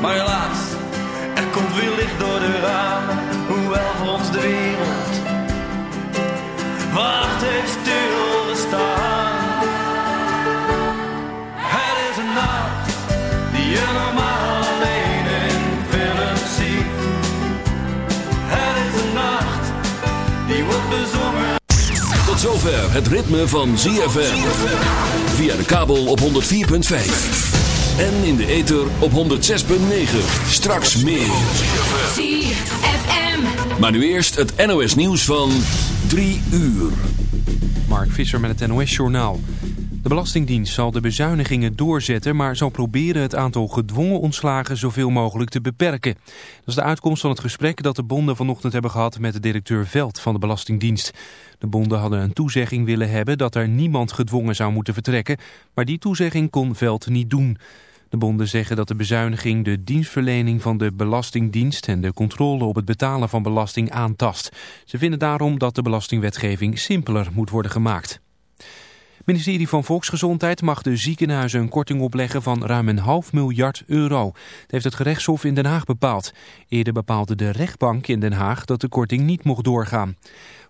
Maar helaas, er komt weer licht door de ramen, hoewel voor ons de wereld wacht heeft stilgestaan. Het is een nacht die je normaal alleen in films ziet. Het is een nacht die wordt bezongen. Tot zover het ritme van ZFM. Via de kabel op 104.5. En in de ether op 106.9. Straks meer. ZFM. Maar nu eerst het NOS nieuws van 3 uur. Mark Visser met het NOS Journaal. De Belastingdienst zal de bezuinigingen doorzetten... maar zal proberen het aantal gedwongen ontslagen zoveel mogelijk te beperken. Dat is de uitkomst van het gesprek dat de bonden vanochtend hebben gehad... met de directeur Veld van de Belastingdienst. De bonden hadden een toezegging willen hebben dat er niemand gedwongen zou moeten vertrekken... maar die toezegging kon Veld niet doen... De bonden zeggen dat de bezuiniging de dienstverlening van de Belastingdienst en de controle op het betalen van belasting aantast. Ze vinden daarom dat de belastingwetgeving simpeler moet worden gemaakt. Het ministerie van Volksgezondheid mag de ziekenhuizen een korting opleggen van ruim een half miljard euro. Dat heeft het gerechtshof in Den Haag bepaald. Eerder bepaalde de rechtbank in Den Haag dat de korting niet mocht doorgaan.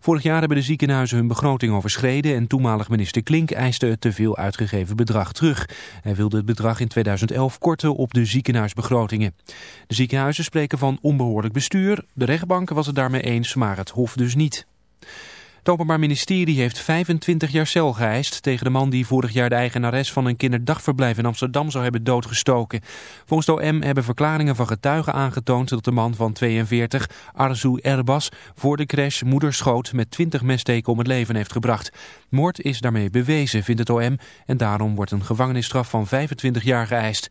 Vorig jaar hebben de ziekenhuizen hun begroting overschreden en toenmalig minister Klink eiste het te veel uitgegeven bedrag terug. Hij wilde het bedrag in 2011 korten op de ziekenhuisbegrotingen. De ziekenhuizen spreken van onbehoorlijk bestuur. De rechtbank was het daarmee eens, maar het hof dus niet. Het Openbaar Ministerie heeft 25 jaar cel geëist tegen de man die vorig jaar de eigenares van een kinderdagverblijf in Amsterdam zou hebben doodgestoken. Volgens de OM hebben verklaringen van getuigen aangetoond dat de man van 42, Arzu Erbas, voor de crash moederschoot met 20 messteken om het leven heeft gebracht. Moord is daarmee bewezen, vindt het OM, en daarom wordt een gevangenisstraf van 25 jaar geëist.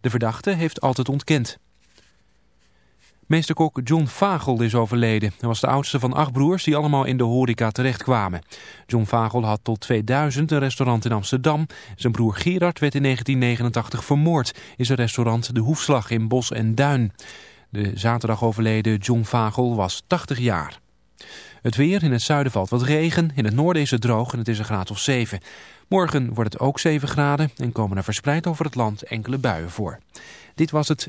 De verdachte heeft altijd ontkend. Meesterkok John Vagel is overleden. Hij was de oudste van acht broers die allemaal in de horeca terechtkwamen. John Vagel had tot 2000 een restaurant in Amsterdam. Zijn broer Gerard werd in 1989 vermoord in zijn restaurant De Hoefslag in Bos en Duin. De zaterdag overleden John Vagel was 80 jaar. Het weer, in het zuiden valt wat regen, in het noorden is het droog en het is een graad of 7. Morgen wordt het ook 7 graden en komen er verspreid over het land enkele buien voor. Dit was het...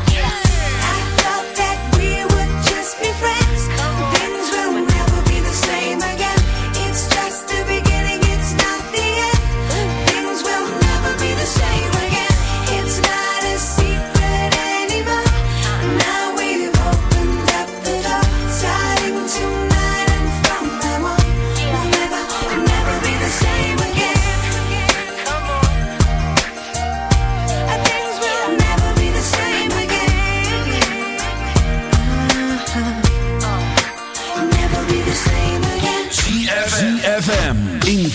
friends.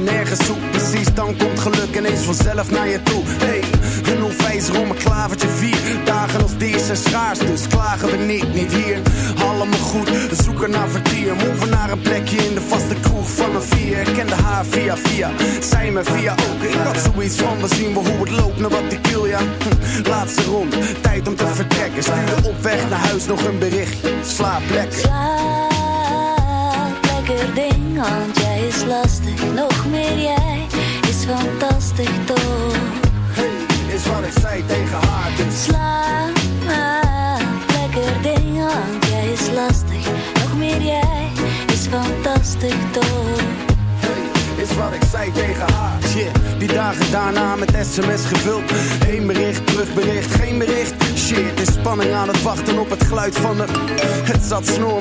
Nergens zoekt. Precies, dan komt geluk ineens vanzelf naar je toe.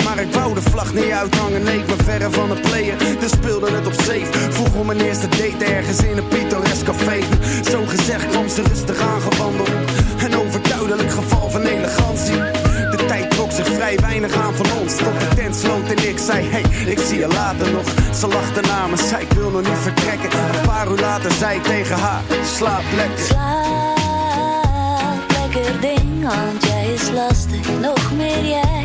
Maar ik wou de vlag niet uithangen. Nee, ik ben verre van het player, dus speelde het op safe. Vroeg om mijn eerste date ergens in een pittoresk café. Zo gezegd kwam ze rustig aangewandeld. Een overduidelijk geval van elegantie. De tijd trok zich vrij weinig aan van ons. Tot de tent sloot en ik zei, hey, ik zie je later nog. Ze lachte na me, zei ik wil nog niet vertrekken. Een paar uur later zei ik tegen haar, slaap lekker. Slaap lekker ding, want jij is lastig. Nog meer jij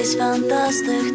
jij is fantastisch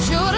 Oh,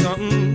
Something.